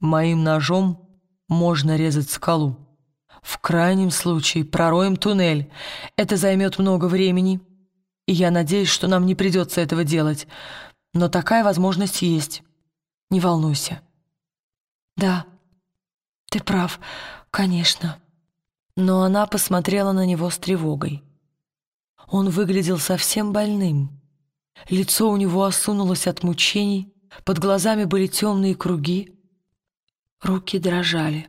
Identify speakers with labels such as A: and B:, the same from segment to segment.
A: Моим ножом можно резать скалу. В крайнем случае пророем туннель. Это займет много времени, и я надеюсь, что нам не придется этого делать. Но такая возможность есть. Не волнуйся.
B: Да, ты прав, конечно. Но она посмотрела на него с тревогой. Он выглядел совсем больным. Лицо у него осунулось от мучений, под глазами были темные круги, руки дрожали,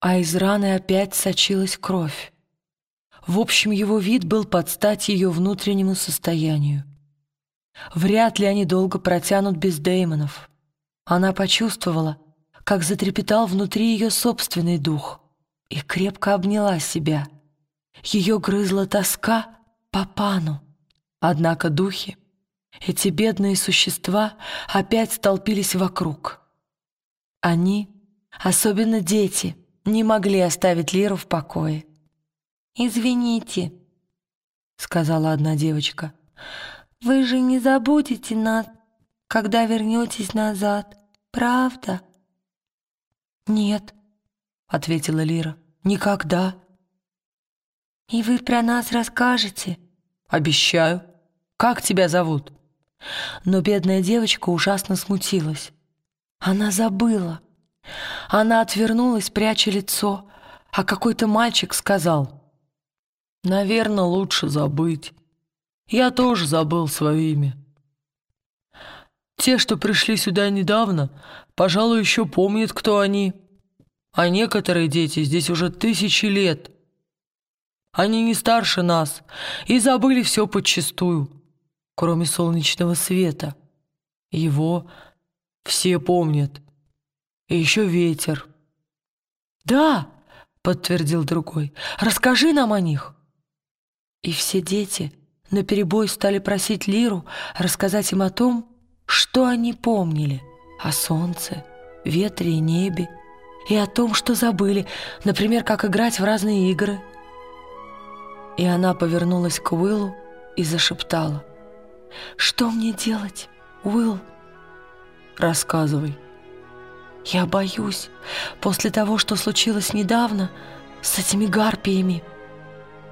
B: а из раны опять сочилась кровь. В общем, его вид был под стать ее внутреннему состоянию. Вряд ли они долго протянут без Деймонов. Она почувствовала, как затрепетал внутри ее собственный дух и крепко обняла себя. Ее грызла тоска по пану. Однако духи, эти бедные существа, опять столпились вокруг. Они, особенно дети, не могли оставить Лиру в покое.
C: «Извините», — сказала одна девочка, — «вы же не забудете нас, когда вернетесь назад, правда?»
B: «Нет», — ответила Лира, — «никогда».
C: «И вы про нас расскажете?»
A: «Обещаю. Как тебя зовут?»
B: Но бедная девочка ужасно смутилась. Она забыла. Она отвернулась, пряча лицо, а какой-то мальчик сказал,
A: «Наверное, лучше забыть. Я тоже забыл свое имя. Те, что пришли сюда недавно, пожалуй, еще помнят, кто они. А некоторые дети здесь уже тысячи лет. Они не старше нас и забыли все подчистую, кроме солнечного света. Его все помнят. И еще ветер.
B: «Да!» — подтвердил другой. «Расскажи нам о них!» И все дети наперебой стали просить Лиру рассказать им о том, что они помнили о солнце, ветре и небе, и о том, что забыли, например, как играть в разные игры. И она повернулась к Уиллу и зашептала. «Что мне делать, Уилл?»
A: «Рассказывай».
B: «Я боюсь, после того, что случилось недавно с этими гарпиями».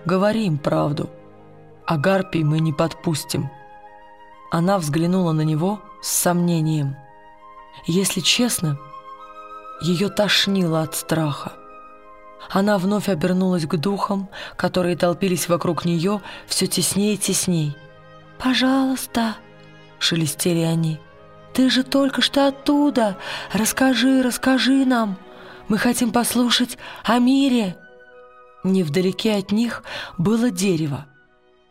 A: «Говори им правду, а гарпий мы не подпустим». Она взглянула на него с сомнением. Если честно, ее тошнило от страха. Она вновь обернулась к духам, которые толпились вокруг нее все теснее и тесней.
B: «Пожалуйста», — шелестели они, — «ты же только что оттуда! Расскажи, расскажи нам! Мы хотим послушать о мире!» Невдалеке от них было дерево.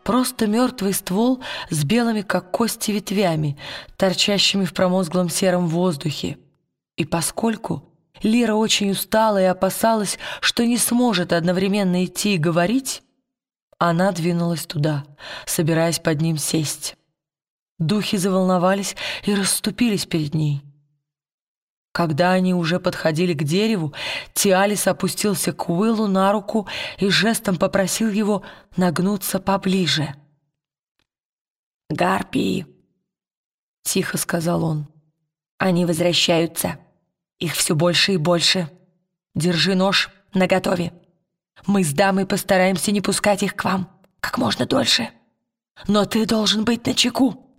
B: Просто мертвый ствол с белыми, как кости, ветвями, торчащими в промозглом сером воздухе. И поскольку Лира очень устала и опасалась, что не сможет одновременно идти и говорить, она двинулась туда, собираясь под ним сесть. Духи заволновались и расступились перед ней. Когда они уже подходили к дереву, Тиалис опустился к Уиллу на руку и жестом попросил его нагнуться поближе.
C: «Гарпии», — тихо сказал он, — «они возвращаются. Их все больше и больше. Держи нож наготове. Мы с дамой постараемся не пускать их к вам как можно дольше. Но ты должен быть начеку».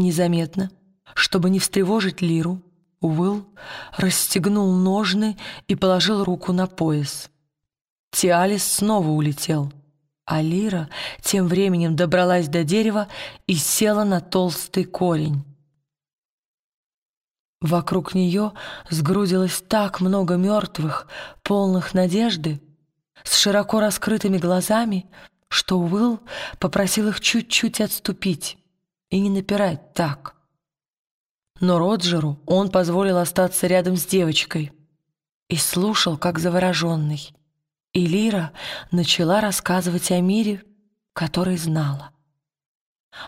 B: Незаметно, чтобы не встревожить Лиру, Уилл расстегнул ножны и положил руку на пояс. Тиалис снова улетел, а Лира тем временем добралась до дерева и села на толстый корень. Вокруг нее сгрудилось так много мертвых, полных надежды, с широко раскрытыми глазами, что Уилл попросил их чуть-чуть отступить и не напирать так. Но Роджеру он позволил остаться рядом с девочкой и слушал, как завороженный. И Лира начала рассказывать о мире, который знала.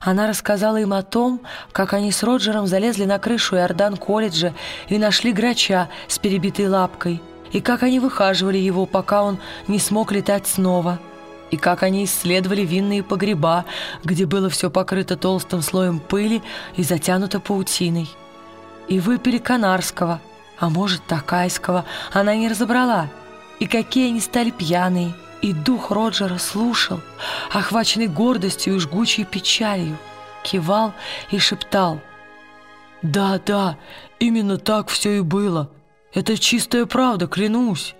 B: Она рассказала им о том, как они с Роджером залезли на крышу Иордан-колледжа и нашли грача с перебитой лапкой, и как они выхаживали его, пока он не смог летать снова, и как они исследовали винные погреба, где было все покрыто толстым слоем пыли и затянуто паутиной и выпили канарского, а может, Такайского, она не разобрала. И какие они стали пьяные. И дух Роджера слушал, охваченный гордостью и жгучей печалью, кивал и шептал. «Да, да, именно так все и было. Это чистая правда, клянусь».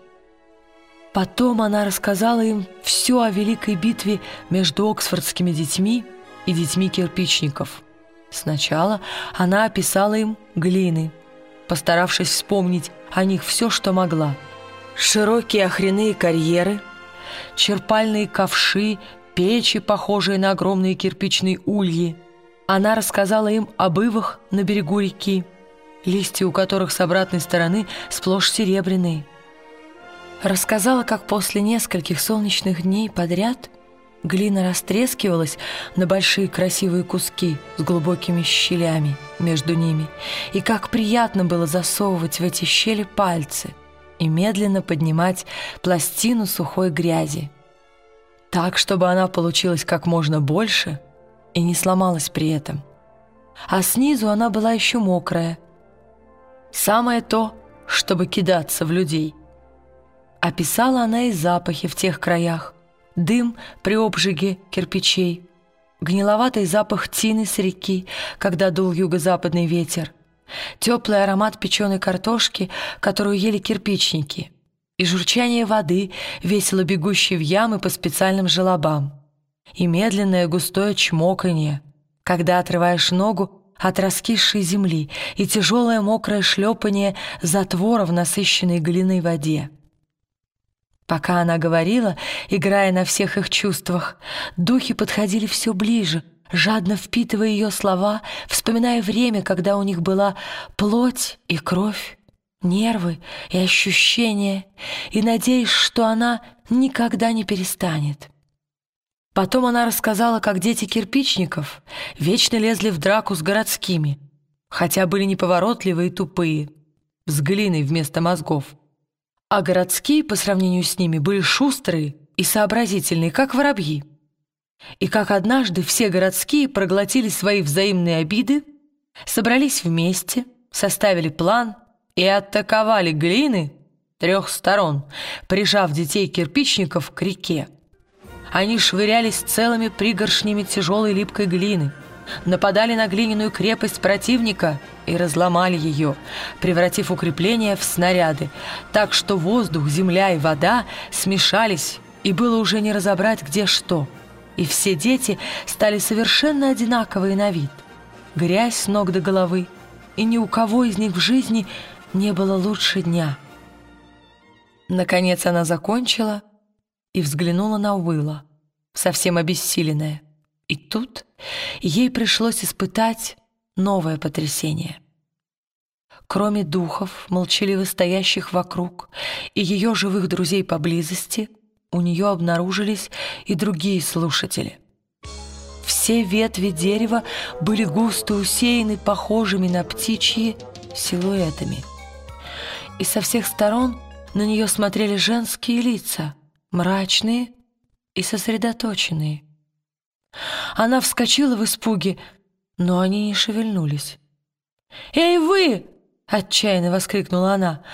B: Потом она рассказала им все о великой битве между оксфордскими детьми и детьми кирпичников. Сначала она описала им глины, постаравшись вспомнить о них все, что могла. Широкие охряные карьеры, черпальные ковши, печи, похожие на огромные кирпичные ульи. Она рассказала им об ивах на берегу реки, листья у которых с обратной стороны сплошь серебряные. Рассказала, как после нескольких солнечных дней подряд глина растрескивалась на большие красивые куски с глубокими щелями между ними, и как приятно было засовывать в эти щели пальцы и медленно поднимать пластину сухой грязи, так, чтобы она получилась как можно больше и не сломалась при этом. А снизу она была еще мокрая. Самое то, чтобы кидаться в людей – Описала она и запахи в тех краях. Дым при обжиге кирпичей, гниловатый запах тины с реки, когда дул юго-западный ветер, теплый аромат печеной картошки, которую ели кирпичники, и журчание воды, весело бегущей в ямы по специальным желобам, и медленное густое чмоканье, когда отрываешь ногу от раскисшей земли, и тяжелое мокрое шлепание затвора в насыщенной глиной воде. Пока она говорила, играя на всех их чувствах, духи подходили все ближе, жадно впитывая ее слова, вспоминая время, когда у них была плоть и кровь, нервы и ощущения, и надеясь, что она никогда не перестанет. Потом она рассказала, как дети кирпичников вечно лезли в драку с городскими, хотя были неповоротливые и тупые, с глиной вместо мозгов а городские по сравнению с ними были шустрые и сообразительные, как воробьи. И как однажды все городские проглотили свои взаимные обиды, собрались вместе, составили план и атаковали глины трех сторон, прижав детей-кирпичников к реке. Они швырялись целыми пригоршнями тяжелой липкой глины, нападали на глиняную крепость противника и разломали ее, превратив укрепления в снаряды, так что воздух, земля и вода смешались, и было уже не разобрать, где что. И все дети стали совершенно одинаковые на вид. Грязь с ног до головы, и ни у кого из них в жизни не было лучше дня. Наконец она закончила и взглянула на Уилла, совсем обессиленная. И тут ей пришлось испытать новое потрясение. Кроме духов, молчаливо стоящих вокруг, и ее живых друзей поблизости, у нее обнаружились и другие слушатели. Все ветви дерева были густо усеяны похожими на птичьи силуэтами. И со всех сторон на нее смотрели женские лица, мрачные и сосредоточенные – она вскочила в испуге, но они не шевельнулись. «Эй, вы!» — отчаянно воскликнула она.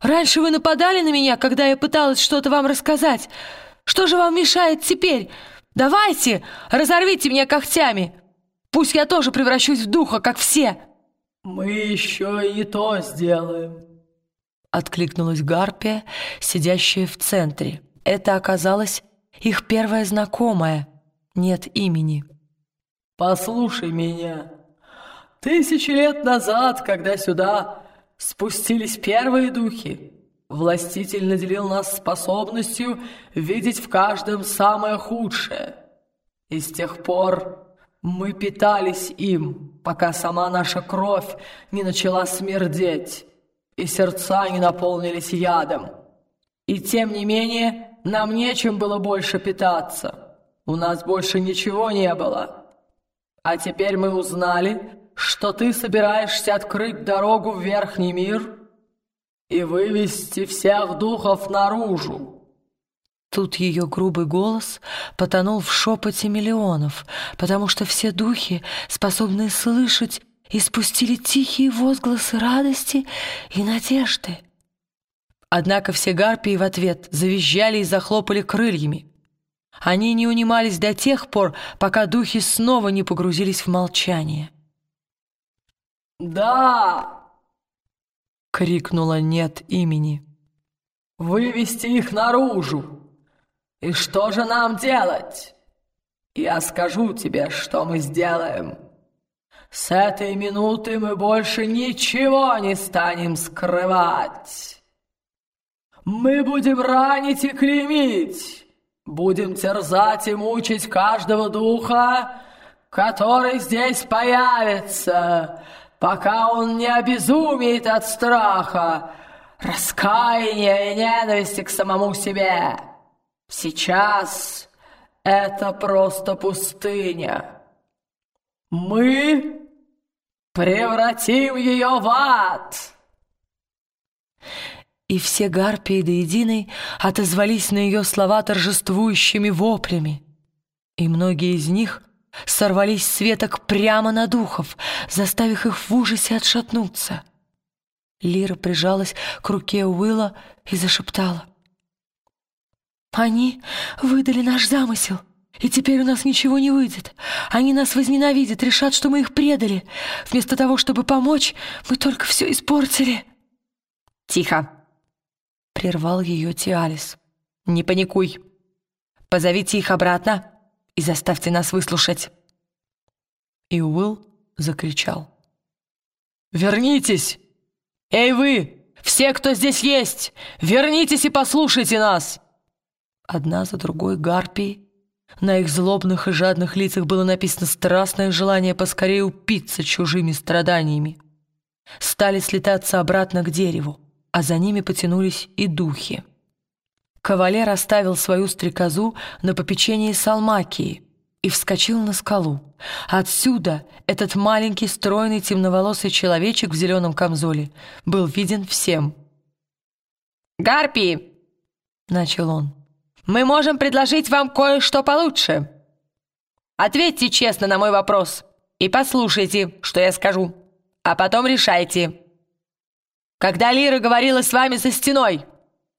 B: «Раньше вы нападали на меня, когда я пыталась что-то вам рассказать. Что же вам мешает теперь? Давайте, разорвите меня когтями. Пусть я тоже превращусь в духа, как все».
A: «Мы еще и то сделаем», — откликнулась Гарпия, сидящая в центре. Это оказалось их первая знакомая — нет имени. «Послушай меня. Тысячи лет назад, когда сюда спустились первые духи, властитель наделил нас способностью видеть в каждом самое худшее. И с тех пор мы питались им, пока сама наша кровь не начала смердеть, и сердца не наполнились ядом. И тем не менее нам нечем было больше питаться». У нас больше ничего не было. А теперь мы узнали, что ты собираешься открыть дорогу в Верхний мир и вывести всех духов наружу».
B: Тут ее грубый голос потонул в шепоте миллионов, потому что все духи, способные слышать и спустили тихие возгласы радости и надежды.
A: Однако все гарпии в ответ завизжали и захлопали крыльями. Они не унимались до тех пор, пока духи снова не погрузились в молчание. «Да!» — крикнула нет имени. «Вывести их наружу! И что же нам делать? Я скажу тебе, что мы сделаем. С этой минуты мы больше ничего не станем скрывать. Мы будем ранить и клеймить, будем терзать и мучить каждого духа, который здесь появится, пока он не обезумеет от страха, раскаяния и ненависти к самому себе. Сейчас это просто пустыня. Мы превратим ее в ад!»
B: И все гарпии до единой отозвались на ее слова торжествующими воплями. И многие из них сорвались с веток прямо на духов, заставив их в ужасе отшатнуться. Лира прижалась к руке Уилла и зашептала. «Они выдали наш замысел, и теперь у нас ничего не выйдет. Они нас возненавидят, решат, что мы их предали. Вместо того, чтобы помочь, мы только все испортили».
C: «Тихо!» — прервал ее Тиалис. «Не паникуй. Позовите их обратно и заставьте нас выслушать».
A: И Уилл закричал. «Вернитесь! Эй вы, все, кто здесь есть, вернитесь и послушайте нас!» Одна за другой гарпии. На их злобных и жадных лицах было написано страстное желание поскорее упиться чужими страданиями. Стали слетаться обратно к дереву, а за ними потянулись и духи. Кавалер оставил свою стрекозу на попечении Салмакии и вскочил на скалу. Отсюда этот маленький, стройный, темноволосый человечек в зеленом камзоле был виден всем.
C: «Гарпии!» — начал он мы можем предложить вам кое-что получше. Ответьте честно на мой вопрос и послушайте, что я скажу, а потом решайте. Когда Лира говорила с вами за стеной,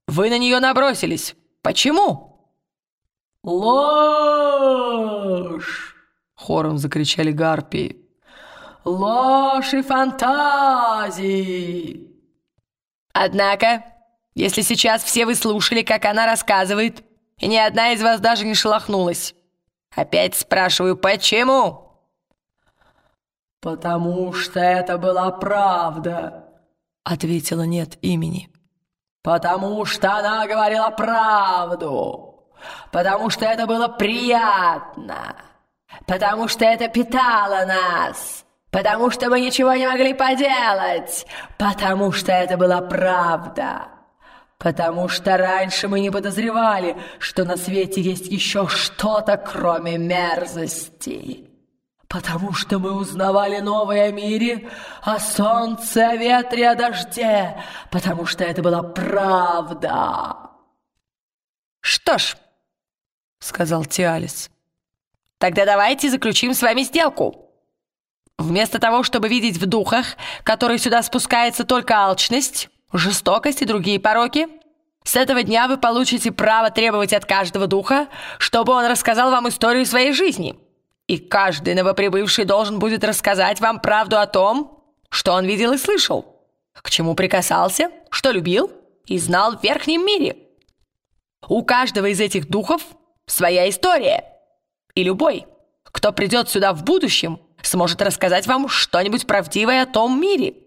C: вы на нее набросились. Почему?»
A: «Ложь!» — хором закричали гарпии. «Ложь и фантазии!»
C: «Однако, если сейчас все вы слушали, как она рассказывает, и ни одна из вас даже не шелохнулась. Опять спрашиваю, почему?»
A: «Потому что это была правда», — ответила нет имени. «Потому что она говорила правду, потому что это было приятно, потому что это питало нас, потому что мы ничего не могли поделать, потому что это была правда» потому что раньше мы не подозревали, что на свете есть еще что-то, кроме мерзости. Потому что мы узнавали новое о мире, о солнце, о ветре, о дожде, потому что это была правда.
C: «Что ж», — сказал Тиалис, — «тогда давайте заключим с вами сделку». Вместо того, чтобы видеть в духах, которые сюда спускается только алчность, жестокость и другие пороки. С этого дня вы получите право требовать от каждого духа, чтобы он рассказал вам историю своей жизни. И каждый новоприбывший должен будет рассказать вам правду о том, что он видел и слышал, к чему прикасался, что любил и знал в верхнем мире. У каждого из этих духов своя история. И любой, кто придет сюда в будущем, сможет рассказать вам что-нибудь правдивое о том мире.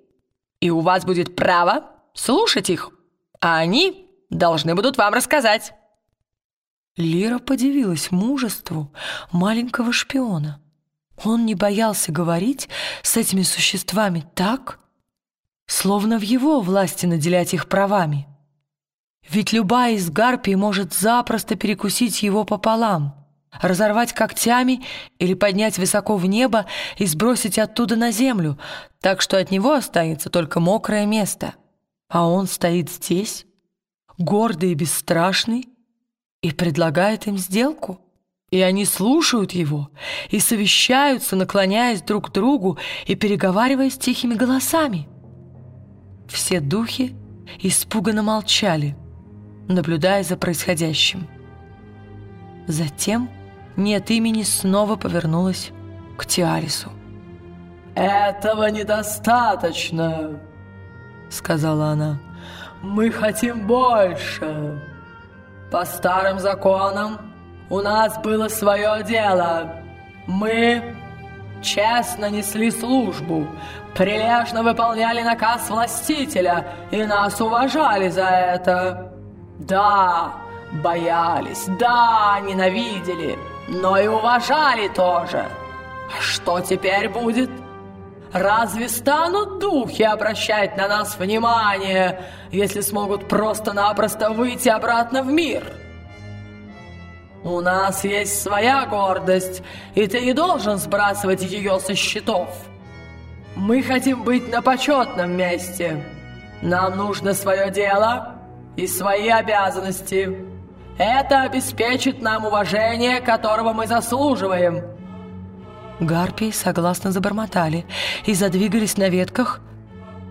C: И у вас будет право слушать их, а они должны будут вам рассказать».
B: Лира подивилась мужеству маленького шпиона. Он не боялся говорить с этими существами так, словно в его власти наделять их правами. Ведь любая из гарпий может запросто перекусить его пополам, разорвать когтями или поднять высоко в небо и сбросить оттуда на землю, так что от него останется только мокрое место — а он стоит здесь, гордый и бесстрашный, и предлагает им сделку.
A: И они слушают его и совещаются, наклоняясь друг к другу и переговариваясь тихими голосами. Все духи испуганно молчали, наблюдая за происходящим. Затем нет имени снова повернулась к Тиарису. «Этого недостаточно», — сказала она. «Мы хотим больше. По старым законам у нас было свое дело. Мы честно несли службу, прилежно выполняли наказ властителя и нас уважали за это. Да, боялись, да, ненавидели, но и уважали тоже. Что теперь будет? Разве станут духи обращать на нас внимание, если смогут просто-напросто выйти обратно в мир? У нас есть своя гордость, и ты не должен сбрасывать ее со счетов. Мы хотим быть на почетном месте. Нам нужно свое дело и свои обязанности. Это обеспечит нам уважение, которого мы заслуживаем.
B: Гарпии согласно забормотали и задвигались на ветках,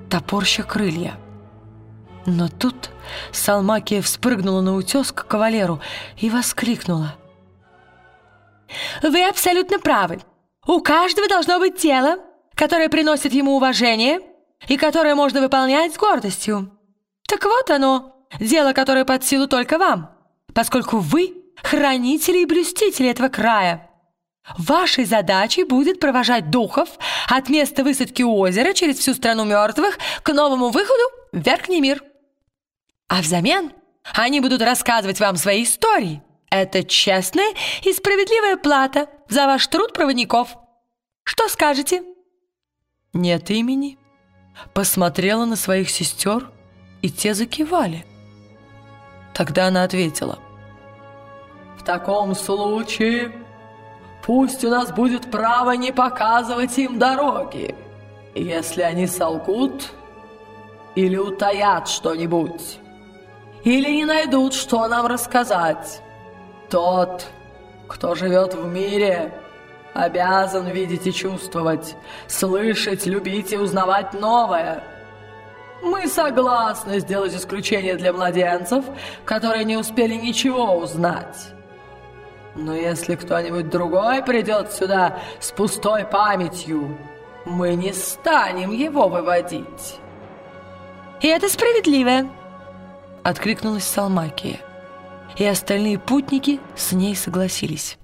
B: топорща крылья. Но тут Салмакия вспрыгнула на утес к кавалеру и воскликнула.
C: «Вы абсолютно правы. У каждого должно быть тело, которое приносит ему уважение и которое можно выполнять с гордостью. Так вот оно, дело, которое под силу только вам, поскольку вы хранители и блюстители этого края». Вашей задачей будет провожать духов от места высадки у озера через всю страну мертвых к новому выходу в Верхний мир. А взамен они будут рассказывать вам свои истории. Это честная и справедливая плата за ваш труд проводников. Что скажете?
A: Нет имени. Посмотрела на своих сестер, и те закивали. Тогда она ответила. В таком случае Пусть у нас будет право не показывать им дороги, если они солгут или утаят что-нибудь, или не найдут, что нам рассказать. Тот, кто живет в мире, обязан видеть и чувствовать, слышать, любить и узнавать новое. Мы согласны сделать исключение для младенцев, которые не успели ничего узнать. Но если кто-нибудь другой придет сюда с пустой памятью, мы не станем его выводить.
C: И это справедливо,
B: откликнулась Салмакия. И остальные путники с ней согласились.